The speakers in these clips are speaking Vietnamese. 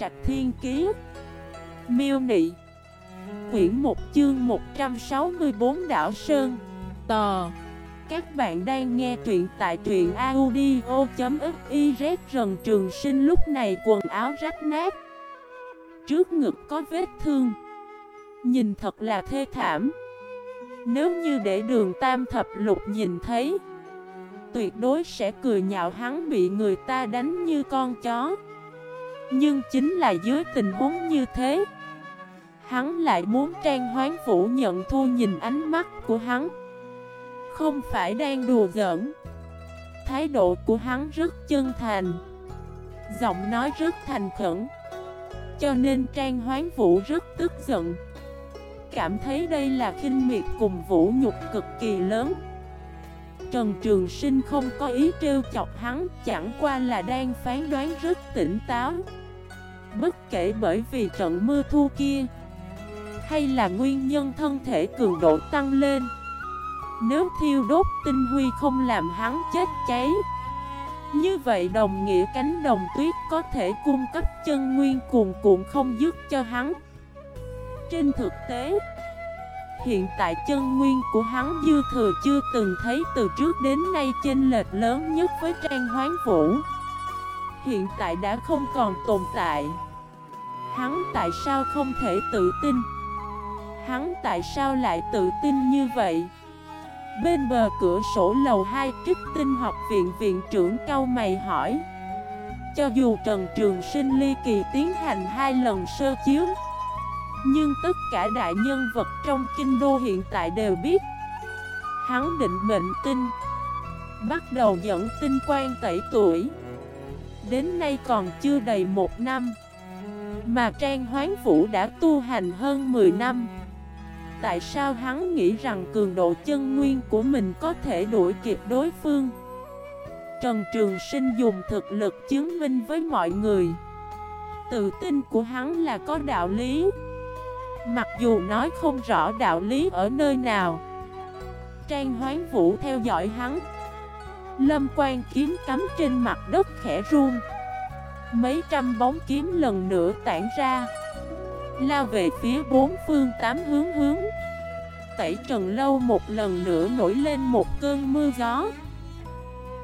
Trạch Thiên Kiế Miêu Nị. Quyển 1 chương 164 Đảo Sơn. Tò. Các bạn đang nghe truyện tại truyện audio.xyz Rần Trường Sinh lúc này quần áo rách nát. Trước ngực có vết thương. Nhìn thật là thê thảm. Nếu như để đường tam thập lục nhìn thấy, Tuyệt đối sẽ cười nhạo hắn bị người ta đánh như con chó. Nhưng chính là dưới tình huống như thế, Hắn lại muốn Trang Hoán Vũ nhận thu nhìn ánh mắt của hắn. Không phải đang đùa giỡn. Thái độ của hắn rất chân thành, Giọng nói rất thành khẩn. Cho nên Trang Hoán Vũ rất tức giận. Cảm thấy đây là khinh miệt cùng vũ nhục cực kỳ lớn. Trần Trường Sinh không có ý trêu chọc hắn, Chẳng qua là đang phán đoán rất tỉnh táo. Bất kể bởi vì trận mưa thu kia, Hay là nguyên nhân thân thể cường độ tăng lên, Nếu thiêu đốt tinh huy không làm hắn chết cháy, Như vậy đồng nghĩa cánh đồng tuyết có thể cung cấp chân nguyên cuồn cuộn không dứt cho hắn. Trên thực tế Hiện tại chân nguyên của hắn dư thừa chưa từng thấy từ trước đến nay chênh lệch lớn nhất với Trang Hoán Vũ. Hiện tại đã không còn tồn tại. Hắn tại sao không thể tự tin? Hắn tại sao lại tự tin như vậy? Bên bờ cửa sổ lầu 2 trích tinh học viện viện trưởng cao mày hỏi. Cho dù Trần Trường Sinh ly kỳ tiến hành hai lần sơ chiếu nhưng tất cả đại nhân vật trong kinh đô hiện tại đều biết. Hắn định mệnh tinh, Bắt đầu dẫn tinh quan tẩy tuổi. Đến nay còn chưa đầy một năm, Mà Trang Hoán Vũ đã tu hành hơn 10 năm. Tại sao hắn nghĩ rằng cường độ chân nguyên của mình có thể đuổi kịp đối phương? Trần Trường Sinh dùng thực lực chứng minh với mọi người. Tự tin của hắn là có đạo lý. Mặc dù nói không rõ đạo lý ở nơi nào, Trang Hoán Vũ theo dõi hắn. Lâm quan kiếm cắm trên mặt đất khẽ run. Mấy trăm bóng kiếm lần nữa tản ra, Lao về phía bốn phương tám hướng hướng. Tẩy Trần Lâu một lần nữa nổi lên một cơn mưa gió.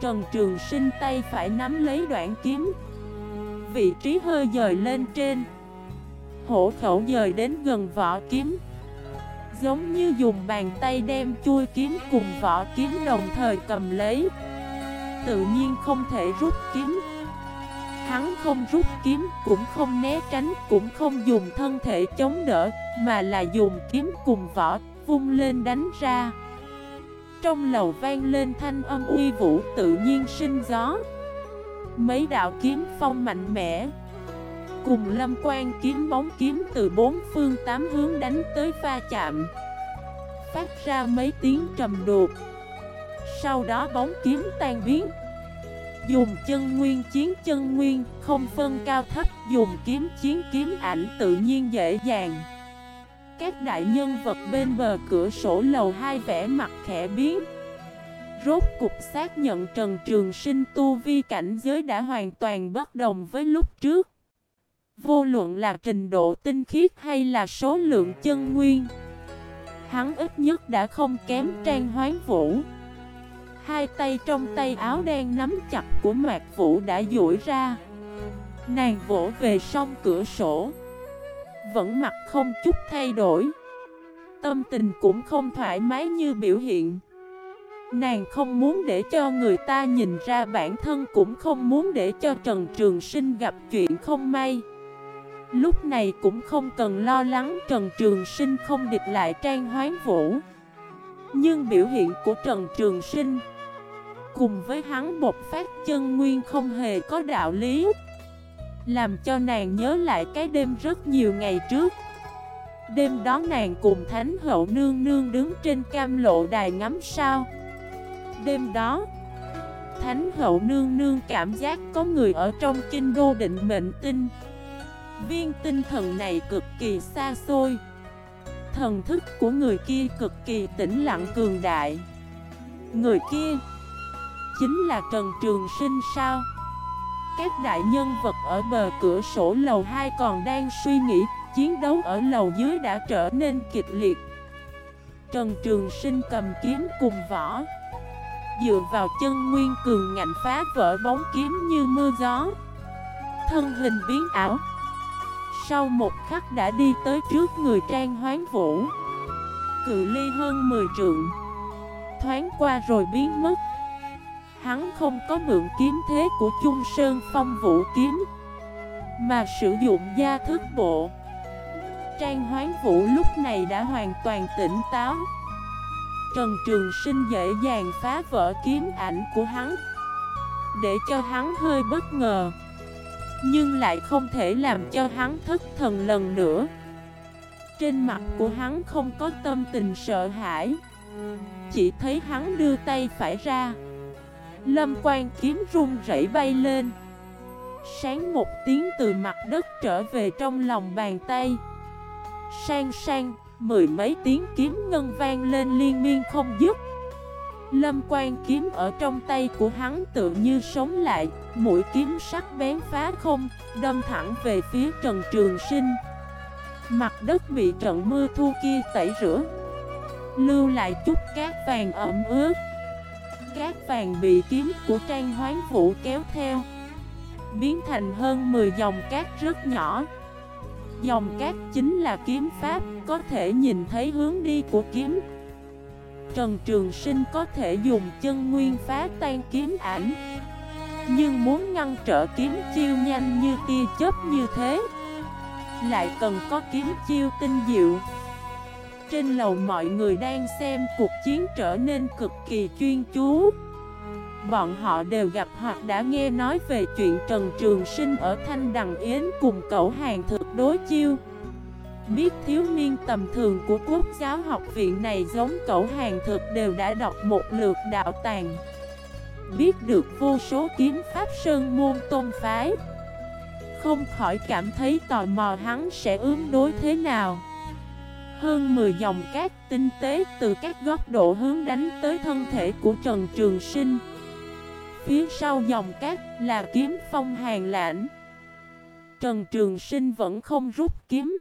Trần Trường Sinh tay phải nắm lấy đoạn kiếm. Vị trí hơi dời lên trên Hổ khẩu dời đến gần vỏ kiếm. Giống như dùng bàn tay đem chui kiếm cùng vỏ kiếm đồng thời cầm lấy. Tự nhiên không thể rút kiếm. Hắn không rút kiếm, cũng không né tránh, cũng không dùng thân thể chống đỡ Mà là dùng kiếm cùng vỏ, vung lên đánh ra. Trong lầu vang lên thanh âm uy vũ tự nhiên sinh gió. Mấy đạo kiếm phong mạnh mẽ Cùng lâm quan kiếm bóng kiếm từ bốn phương tám hướng đánh tới pha chạm. Phát ra mấy tiếng trầm đột Sau đó bóng kiếm tan biến. Dùng chân nguyên chiến chân nguyên, Không phân cao thấp, Dùng kiếm chiến kiếm ảnh tự nhiên dễ dàng. Các đại nhân vật bên bờ cửa sổ lầu hai vẻ mặt khẽ biến. Rốt cục xác nhận Trần Trường Sinh tu vi cảnh giới đã hoàn toàn bất đồng với lúc trước. Vô luận là trình độ tinh khiết hay là số lượng chân nguyên, Hắn ít nhất đã không kém trang hoán vũ. Hai tay trong tay áo đen nắm chặt của Mạc Vũ đã duỗi ra. Nàng vỗ về song cửa sổ. Vẫn mặt không chút thay đổi. Tâm tình cũng không thoải mái như biểu hiện. Nàng không muốn để cho người ta nhìn ra bản thân Cũng không muốn để cho Trần Trường Sinh gặp chuyện không may. Lúc này cũng không cần lo lắng Trần Trường Sinh không địch lại Trang Hoán Vũ. Nhưng biểu hiện của Trần Trường Sinh Cùng với hắn bột phát chân nguyên không hề có đạo lý, Làm cho nàng nhớ lại cái đêm rất nhiều ngày trước. Đêm đó nàng cùng Thánh Hậu Nương Nương đứng trên cam lộ đài ngắm sao. Đêm đó, Thánh Hậu Nương Nương cảm giác có người ở trong kinh đô định mệnh tinh. Viên tinh thần này cực kỳ xa xôi. Thần thức của người kia cực kỳ tĩnh lặng cường đại. Người kia Chính là Trần Trường Sinh sao? Các đại nhân vật ở bờ cửa sổ lầu 2 còn đang suy nghĩ, Chiến đấu ở lầu dưới đã trở nên kịch liệt. Trần Trường Sinh cầm kiếm cùng võ. Dựa vào chân nguyên cường ngạnh phá vỡ bóng kiếm như mưa gió. Thân hình biến ảo. Sau một khắc đã đi tới trước người Trang Hoán Vũ. Cự ly hơn 10 trượng. Thoáng qua rồi biến mất. Hắn không có mượn kiếm thế của Trung Sơn Phong Vũ Kiếm, Mà sử dụng gia thức bộ. Trang Hoán Vũ lúc này đã hoàn toàn tỉnh táo. Trần Trường Sinh dễ dàng phá vỡ kiếm ảnh của hắn, Để cho hắn hơi bất ngờ. Nhưng lại không thể làm cho hắn thất thần lần nữa. Trên mặt của hắn không có tâm tình sợ hãi. Chỉ thấy hắn đưa tay phải ra. Lâm quan kiếm rung rẩy bay lên. Sáng một tiếng từ mặt đất trở về trong lòng bàn tay. Sang sang, mười mấy tiếng kiếm ngân vang lên liên miên không dứt. Lâm quan kiếm ở trong tay của hắn tự như sống lại Mũi kiếm sắc bén phá không, đâm thẳng về phía Trần Trường Sinh. Mặt đất bị trận mưa thu kia tẩy rửa. Lưu lại chút cát vàng ẩm ướt. Cát vàng bị kiếm của Trang Hoán Vũ kéo theo. Biến thành hơn 10 dòng cát rất nhỏ. Dòng cát chính là kiếm pháp Có thể nhìn thấy hướng đi của kiếm. Trần Trường Sinh có thể dùng chân nguyên phá tan kiếm ảnh, Nhưng muốn ngăn trở kiếm chiêu nhanh như tia chớp như thế, Lại cần có kiếm chiêu tinh diệu. Trên lầu mọi người đang xem cuộc chiến trở nên cực kỳ chuyên chú. Bọn họ đều gặp hoặc đã nghe nói về chuyện Trần Trường Sinh ở Thanh Đằng Yến cùng cậu hàng thực đối chiêu. Biết thiếu niên tầm thường của quốc giáo học viện này giống cậu hàng thực đều đã đọc một lượt đạo tàng. Biết được vô số kiếm pháp sơn môn tôn phái. Không khỏi cảm thấy tò mò hắn sẽ ứng đối thế nào. Hơn 10 dòng cát tinh tế từ các góc độ hướng đánh tới thân thể của Trần Trường Sinh. Phía sau dòng cát là kiếm phong hàng lãnh. Trần Trường Sinh vẫn không rút kiếm.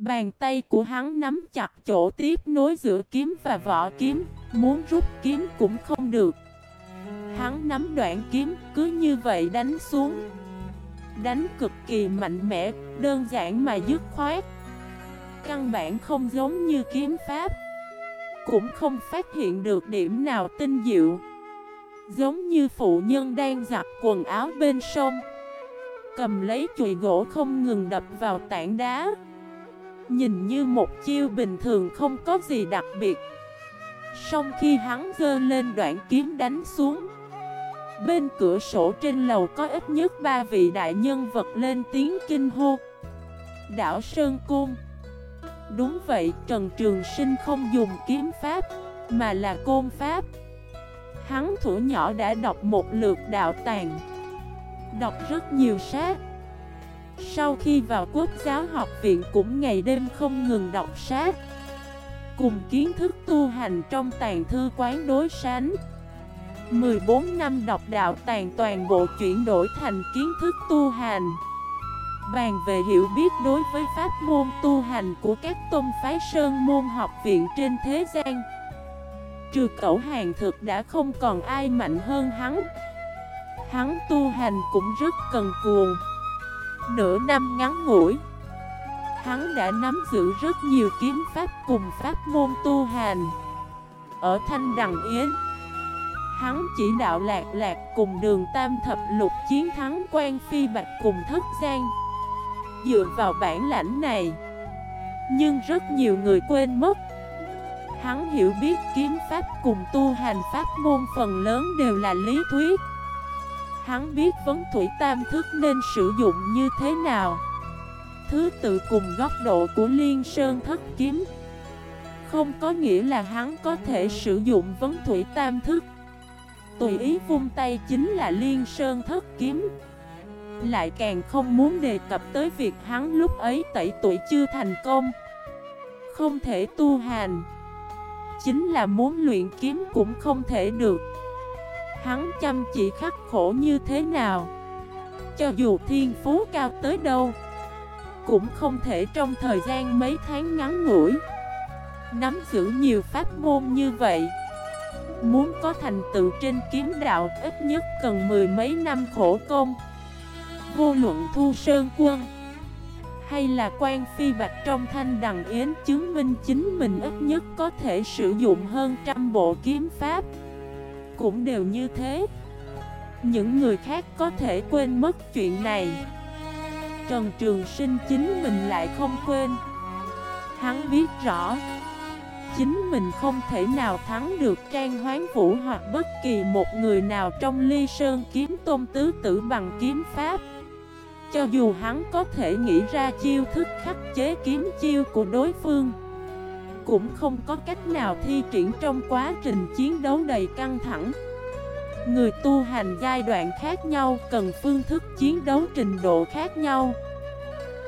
Bàn tay của hắn nắm chặt chỗ tiếp nối giữa kiếm và vỏ kiếm Muốn rút kiếm cũng không được. Hắn nắm đoạn kiếm cứ như vậy đánh xuống. Đánh cực kỳ mạnh mẽ, đơn giản mà dứt khoát. Căn bản không giống như kiếm pháp. Cũng không phát hiện được điểm nào tinh diệu. Giống như phụ nhân đang giặt quần áo bên sông. Cầm lấy chùy gỗ không ngừng đập vào tảng đá. Nhìn như một chiêu bình thường không có gì đặc biệt. Song khi hắn dơ lên đoạn kiếm đánh xuống Bên cửa sổ trên lầu có ít nhất ba vị đại nhân vật lên tiếng kinh hô. Đảo Sơn Cung Đúng vậy, Trần Trường Sinh không dùng kiếm pháp Mà là côn pháp. Hắn thủ nhỏ đã đọc một lượt đạo tàng Đọc rất nhiều sát sau khi vào quốc giáo học viện cũng ngày đêm không ngừng đọc sát Cùng kiến thức tu hành trong tàng thư quán đối sánh. 14 năm đọc đạo tàn toàn bộ chuyển đổi thành kiến thức tu hành, Bàn về hiểu biết đối với pháp môn tu hành của các tôn phái sơn môn học viện trên thế gian. Trừ cậu hàng thực đã không còn ai mạnh hơn hắn. Hắn tu hành cũng rất cần cuồng. Nửa năm ngắn ngủi, Hắn đã nắm giữ rất nhiều kiếm pháp cùng pháp môn tu hành. Ở Thanh Đằng Yến, Hắn chỉ đạo lạc lạc cùng đường tam thập lục chiến thắng quan phi bạch cùng thất gian Dựa vào bản lãnh này, Nhưng rất nhiều người quên mất. Hắn hiểu biết kiếm pháp cùng tu hành pháp môn phần lớn đều là lý thuyết. Hắn biết vấn thủy tam thức nên sử dụng như thế nào. Thứ tự cùng góc độ của liên sơn thất kiếm. Không có nghĩa là hắn có thể sử dụng vấn thủy tam thức. Tùy ý vung tay chính là liên sơn thất kiếm. Lại càng không muốn đề cập tới việc hắn lúc ấy tẩy tuổi chưa thành công. Không thể tu hành. Chính là muốn luyện kiếm cũng không thể được. Hắn chăm chỉ khắc khổ như thế nào? Cho dù thiên phú cao tới đâu, Cũng không thể trong thời gian mấy tháng ngắn ngủi Nắm giữ nhiều pháp môn như vậy. Muốn có thành tựu trên kiếm đạo ít nhất cần mười mấy năm khổ công. Vô luận thu sơn quân Hay là quan phi bạch trong thanh đằng yến chứng minh chính mình ít nhất có thể sử dụng hơn trăm bộ kiếm pháp. Cũng đều như thế. Những người khác có thể quên mất chuyện này. Trần Trường Sinh chính mình lại không quên. Hắn biết rõ, Chính mình không thể nào thắng được Trang Hoán Vũ hoặc bất kỳ một người nào trong ly sơn kiếm tôn tứ tử bằng kiếm pháp. Cho dù hắn có thể nghĩ ra chiêu thức khắc chế kiếm chiêu của đối phương cũng không có cách nào thi triển trong quá trình chiến đấu đầy căng thẳng. Người tu hành giai đoạn khác nhau cần phương thức chiến đấu trình độ khác nhau.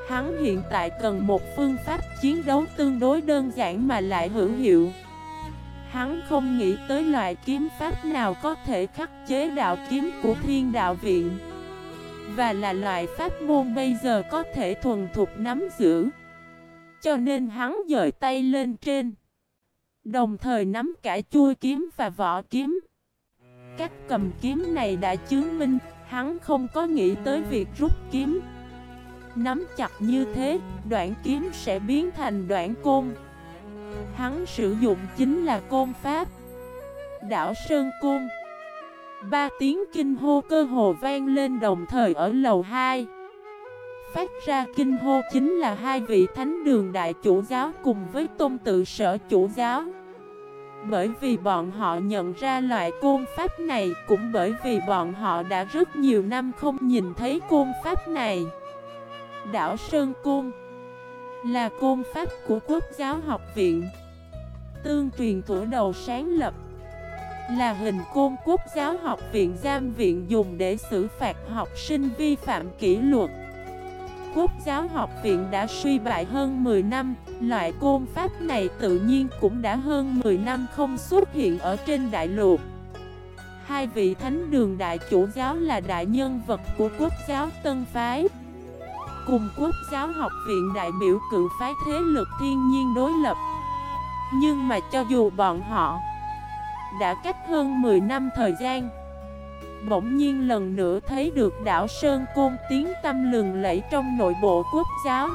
Hắn hiện tại cần một phương pháp chiến đấu tương đối đơn giản mà lại hữu hiệu. Hắn không nghĩ tới loại kiếm pháp nào có thể khắc chế đạo kiếm của thiên đạo viện. Và là loại pháp môn bây giờ có thể thuần thục nắm giữ. Cho nên hắn dời tay lên trên. Đồng thời nắm cả chui kiếm và vỏ kiếm. Cách cầm kiếm này đã chứng minh Hắn không có nghĩ tới việc rút kiếm. Nắm chặt như thế, đoạn kiếm sẽ biến thành đoạn côn. Hắn sử dụng chính là côn pháp. Đảo Sơn Côn. Ba tiếng kinh hô cơ hồ vang lên đồng thời ở lầu 2 Phát ra kinh hô chính là hai vị thánh đường đại chủ giáo cùng với tôn tự sở chủ giáo. Bởi vì bọn họ nhận ra loại côn pháp này Cũng bởi vì bọn họ đã rất nhiều năm không nhìn thấy côn pháp này. Đảo Sơn Côn Là côn pháp của Quốc giáo học viện. Tương truyền thủ đầu sáng lập Là hình côn Quốc giáo học viện giam viện dùng để xử phạt học sinh vi phạm kỷ luật. Quốc giáo học viện đã suy bại hơn 10 năm. Loại côn pháp này tự nhiên cũng đã hơn 10 năm không xuất hiện ở trên đại lục Hai vị thánh đường đại chủ giáo là đại nhân vật của quốc giáo tân phái. Cùng quốc giáo học viện đại biểu cự phái thế lực thiên nhiên đối lập. Nhưng mà cho dù bọn họ Đã cách hơn 10 năm thời gian Bỗng nhiên lần nữa thấy được đảo Sơn Côn tiếng tâm lừng lẫy trong nội bộ quốc giáo.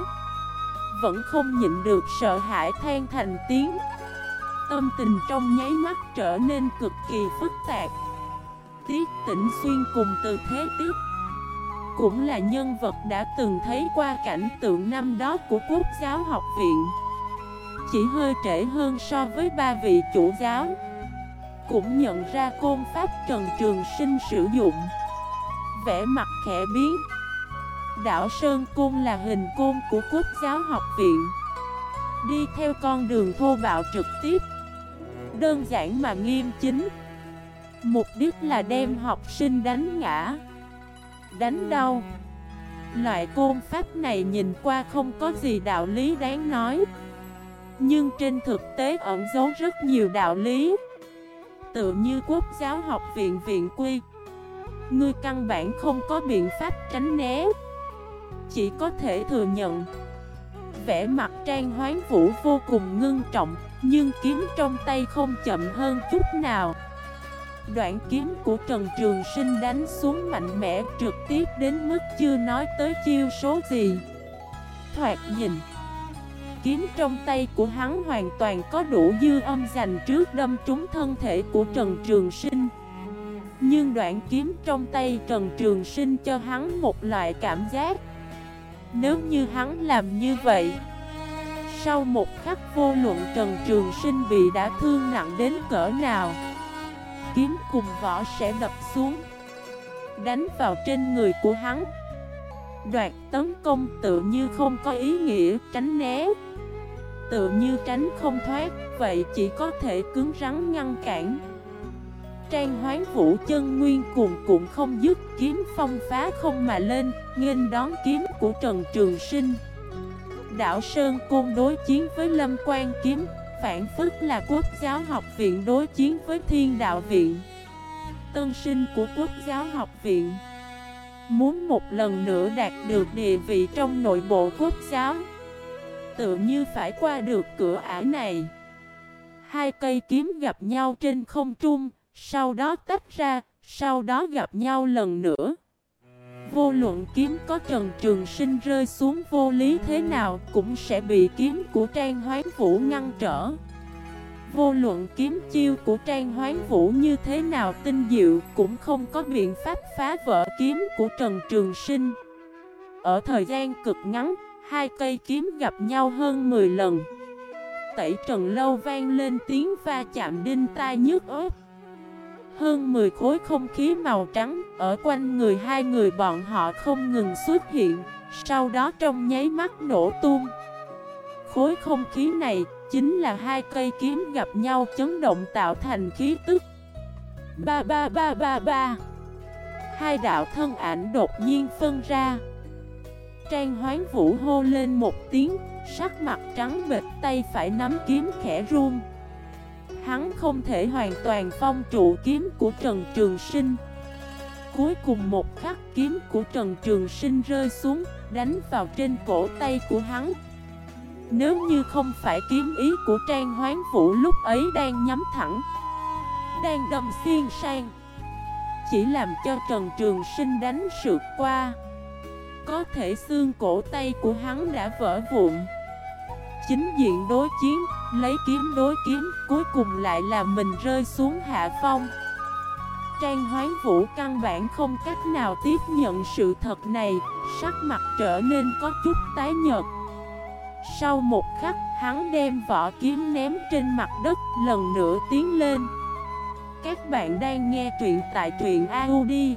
Vẫn không nhịn được sợ hãi than thành tiếng. Tâm tình trong nháy mắt trở nên cực kỳ phức tạp. Tiết tỉnh xuyên cùng từ thế tiếp cũng là nhân vật đã từng thấy qua cảnh tượng năm đó của Quốc giáo học viện. Chỉ hơi trễ hơn so với ba vị chủ giáo. Cũng nhận ra côn pháp Trần Trường Sinh sử dụng. Vẽ mặt khẽ biến. Đảo Sơn Côn là hình côn của Quốc giáo học viện. Đi theo con đường thô bạo trực tiếp. Đơn giản mà nghiêm chính. Mục đích là đem học sinh đánh ngã. Đánh đau. Loại côn pháp này nhìn qua không có gì đạo lý đáng nói. Nhưng trên thực tế ẩn giấu rất nhiều đạo lý. Tự như quốc giáo học viện viện quy. Ngươi căn bản không có biện pháp tránh né. Chỉ có thể thừa nhận. Vẽ mặt trang hoán vũ vô cùng ngưng trọng, Nhưng kiếm trong tay không chậm hơn chút nào. Đoạn kiếm của Trần Trường Sinh đánh xuống mạnh mẽ, trực tiếp đến mức chưa nói tới chiêu số gì. Thoạt nhìn Kiếm trong tay của hắn hoàn toàn có đủ dư âm dành trước đâm trúng thân thể của Trần Trường Sinh. Nhưng đoạn kiếm trong tay Trần Trường Sinh cho hắn một loại cảm giác. Nếu như hắn làm như vậy, Sau một khắc vô luận Trần Trường Sinh bị đã thương nặng đến cỡ nào, kiếm cùng vỏ sẽ đập xuống, Đánh vào trên người của hắn. Đoạt tấn công tự như không có ý nghĩa, tránh né. Tự như tránh không thoát, Vậy chỉ có thể cứng rắn ngăn cản. Trang hoán vũ chân nguyên cuồn cuộn không dứt, kiếm phong phá không mà lên, Nghênh đón kiếm của Trần Trường Sinh. Đảo Sơn Côn đối chiến với Lâm Quan kiếm, phản phức là quốc giáo học viện đối chiến với thiên đạo viện. Tân sinh của quốc giáo học viện. Muốn một lần nữa đạt được địa vị trong nội bộ quốc giáo Tự như phải qua được cửa ải này. Hai cây kiếm gặp nhau trên không trung, Sau đó tách ra, Sau đó gặp nhau lần nữa. Vô luận kiếm có Trần Trường Sinh rơi xuống vô lý thế nào Cũng sẽ bị kiếm của Trang Hoán Vũ ngăn trở. Vô luận kiếm chiêu của Trang Hoán Vũ như thế nào tinh diệu Cũng không có biện pháp phá vỡ kiếm của Trần Trường Sinh. Ở thời gian cực ngắn Hai cây kiếm gặp nhau hơn 10 lần Tẩy trần lâu vang lên tiếng va chạm đinh tai nhức ớt hơn 10 khối không khí màu trắng ở quanh người hai người bọn họ không ngừng xuất hiện, sau đó trong nháy mắt nổ tung. Khối không khí này chính là hai cây kiếm gặp nhau chấn động tạo thành khí tức. Ba ba ba ba ba Hai đạo thân ảnh đột nhiên phân ra. Trang hoán vũ hô lên một tiếng, sắc mặt trắng bệt tay phải nắm kiếm khẽ run. Hắn không thể hoàn toàn phong trụ kiếm của Trần Trường Sinh. Cuối cùng một khắc kiếm của Trần Trường Sinh rơi xuống Đánh vào trên cổ tay của hắn. Nếu như không phải kiếm ý của Trang Hoán Vũ lúc ấy đang nhắm thẳng Đang đâm xiên sang Chỉ làm cho Trần Trường Sinh đánh sượt qua. Có thể xương cổ tay của hắn đã vỡ vụn. Chính diện đối chiến Lấy kiếm đối kiếm, cuối cùng lại là mình rơi xuống hạ phong. Trang hoán vũ căn bản không cách nào tiếp nhận sự thật này Sắc mặt trở nên có chút tái nhợt. Sau một khắc, hắn đem vỏ kiếm ném trên mặt đất lần nữa tiến lên. Các bạn đang nghe truyện tại truyện audio.fif